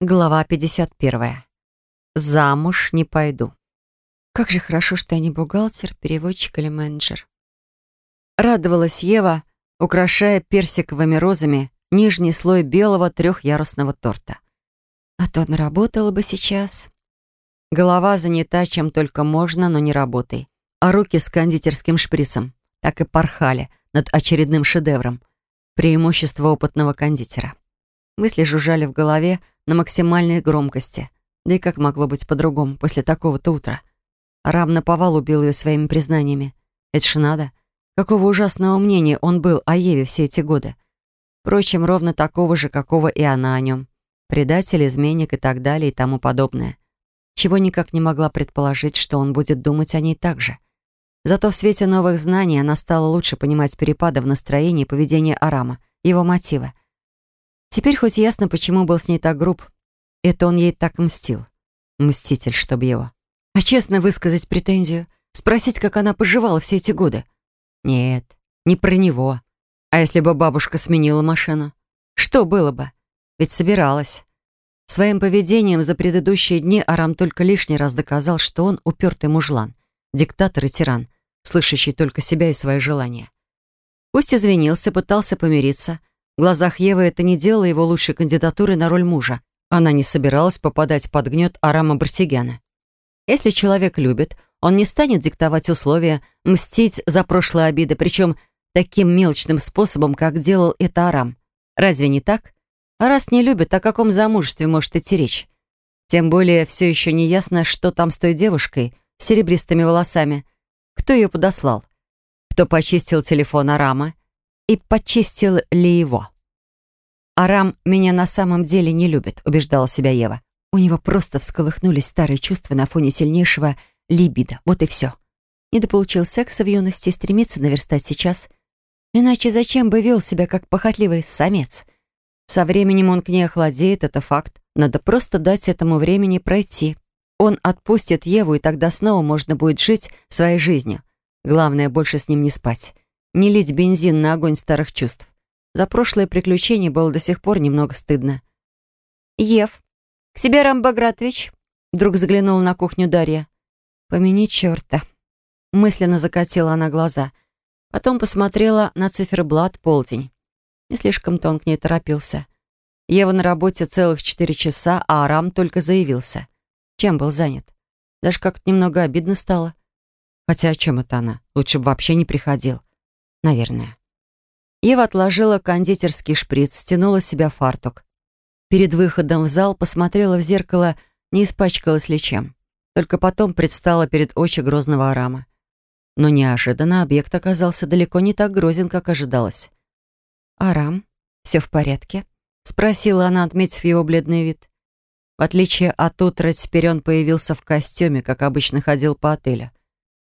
Глава 51. Замуж не пойду. Как же хорошо, что я не бухгалтер, переводчик или менеджер. Радовалась Ева, украшая персиковыми розами нижний слой белого трехъярусного торта. А то наработала бы сейчас. Голова занята чем только можно, но не работай. А руки с кондитерским шприцем так и порхали над очередным шедевром. Преимущество опытного кондитера. Мысли жужжали в голове, на максимальной громкости. Да и как могло быть по-другому после такого-то утра? Рам наповал убил ее своими признаниями. Это ж надо. Какого ужасного мнения он был о Еве все эти годы. Впрочем, ровно такого же, какого и она о нем. Предатель, изменник и так далее и тому подобное. Чего никак не могла предположить, что он будет думать о ней так же. Зато в свете новых знаний она стала лучше понимать перепады в настроении и поведении Арама, его мотивы. Теперь хоть ясно, почему был с ней так груб. Это он ей так мстил. Мститель, чтоб его. А честно высказать претензию? Спросить, как она поживала все эти годы? Нет, не про него. А если бы бабушка сменила машину? Что было бы? Ведь собиралась. Своим поведением за предыдущие дни Арам только лишний раз доказал, что он упертый мужлан, диктатор и тиран, слышащий только себя и свои желания. Пусть извинился, пытался помириться — в глазах Евы это не делало его лучшей кандидатурой на роль мужа. Она не собиралась попадать под гнет Арама Барсигяна. Если человек любит, он не станет диктовать условия, мстить за прошлые обиды, причем таким мелочным способом, как делал это Арам. Разве не так? А раз не любит, о каком замужестве может идти речь? Тем более все еще не ясно, что там с той девушкой с серебристыми волосами. Кто ее подослал? Кто почистил телефон Арама? И почистил ли его. «Арам меня на самом деле не любит», — убеждала себя Ева. У него просто всколыхнулись старые чувства на фоне сильнейшего либидо. Вот и все. Недополучил секса в юности и стремится наверстать сейчас. Иначе зачем бы вел себя как похотливый самец? Со временем он к ней охладеет, это факт. Надо просто дать этому времени пройти. Он отпустит Еву, и тогда снова можно будет жить своей жизнью. Главное, больше с ним не спать не лить бензин на огонь старых чувств. За прошлое приключение было до сих пор немного стыдно. «Ев, к себе, Рамбагратович!» Вдруг заглянула на кухню Дарья. «Помяни черта!» Мысленно закатила она глаза. Потом посмотрела на циферблат полдень. Не слишком-то он к ней торопился. Ева на работе целых четыре часа, а Арам только заявился. Чем был занят? Даже как-то немного обидно стало. Хотя о чем это она? Лучше бы вообще не приходил наверное. Ева отложила кондитерский шприц, стянула с себя фартук. Перед выходом в зал посмотрела в зеркало, не испачкалась ли чем. Только потом предстала перед очи грозного арама. Но неожиданно объект оказался далеко не так грозен, как ожидалось. «Арам, все в порядке?» — спросила она, отметив его бледный вид. В отличие от утра, теперь он появился в костюме, как обычно ходил по отелю.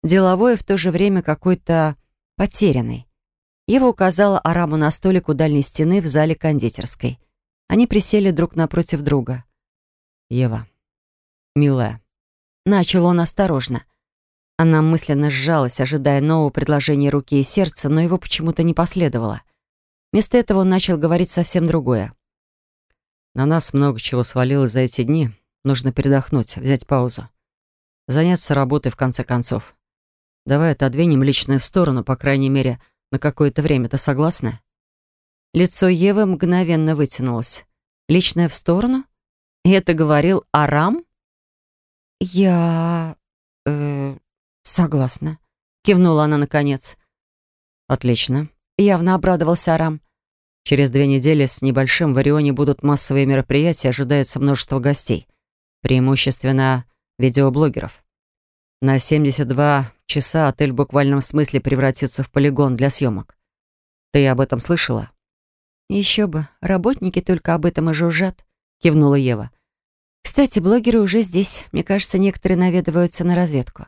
Деловой и в то же время какой-то потерянный. Ева указала Араму на столик у дальней стены в зале кондитерской. Они присели друг напротив друга. «Ева, милая», — начал он осторожно. Она мысленно сжалась, ожидая нового предложения руки и сердца, но его почему-то не последовало. Вместо этого он начал говорить совсем другое. «На нас много чего свалилось за эти дни. Нужно передохнуть, взять паузу. Заняться работой в конце концов. Давай отодвинем личное в сторону, по крайней мере, на какое-то время. Ты согласна?» Лицо Евы мгновенно вытянулось. «Личное в сторону? И это говорил Арам?» «Я... э... согласна», — кивнула она наконец. «Отлично», — явно обрадовался Арам. «Через две недели с небольшим в Орионе будут массовые мероприятия, ожидается множество гостей, преимущественно видеоблогеров. На 72 часа отель в буквальном смысле превратится в полигон для съемок. Ты об этом слышала? Еще бы, работники только об этом и жужжат, кивнула Ева. Кстати, блогеры уже здесь. Мне кажется, некоторые наведываются на разведку.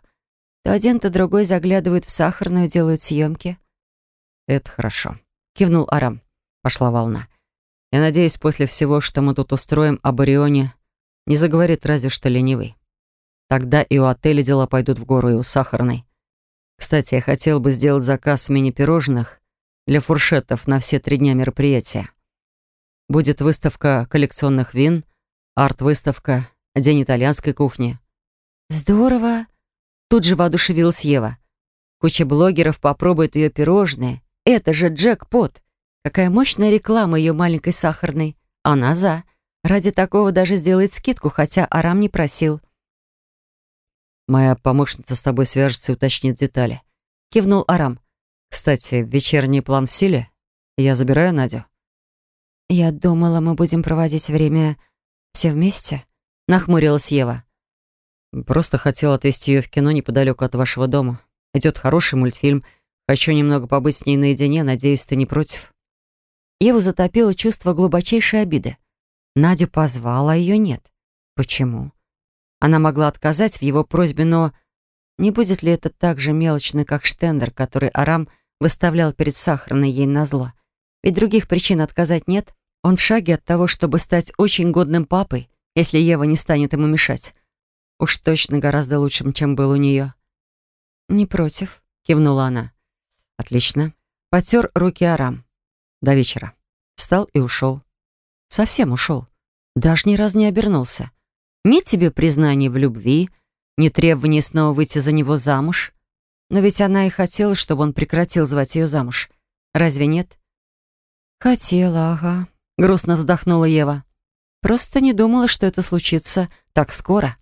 То один, то другой заглядывают в сахарную, делают съемки. Это хорошо, кивнул Арам. Пошла волна. Я надеюсь, после всего, что мы тут устроим об Орионе, не заговорит разве что ленивый. Тогда и у отеля дела пойдут в гору, и у сахарной. Кстати, я хотел бы сделать заказ мини-пирожных для фуршетов на все три дня мероприятия. Будет выставка коллекционных вин, Арт-выставка, день итальянской кухни. Здорово. Тут же воодушевилась Ева. Куча блогеров попробует ее пирожные. Это же джекпот. Какая мощная реклама ее маленькой сахарной. Она за. Ради такого даже сделает скидку, хотя Арам не просил. «Моя помощница с тобой свяжется и уточнит детали», — кивнул Арам. «Кстати, вечерний план в силе. Я забираю Надю». «Я думала, мы будем проводить время все вместе», — нахмурилась Ева. «Просто хотела отвезти ее в кино неподалеку от вашего дома. Идет хороший мультфильм. Хочу немного побыть с ней наедине. Надеюсь, ты не против?» Еву затопило чувство глубочайшей обиды. Надю позвала, а ее нет. Почему? Она могла отказать в его просьбе, но не будет ли это так же мелочно, как штендер, который Арам выставлял перед сахарной ей назло? Ведь других причин отказать нет. Он в шаге от того, чтобы стать очень годным папой, если Ева не станет ему мешать. Уж точно гораздо лучшим, чем был у нее. «Не против», — кивнула она. «Отлично». Потер руки Арам. До вечера. Встал и ушел. Совсем ушел. Даже ни разу не обернулся. Ни тебе признания в любви, ни требования снова выйти за него замуж. Но ведь она и хотела, чтобы он прекратил звать ее замуж. Разве нет? «Хотела, ага», — грустно вздохнула Ева. «Просто не думала, что это случится так скоро».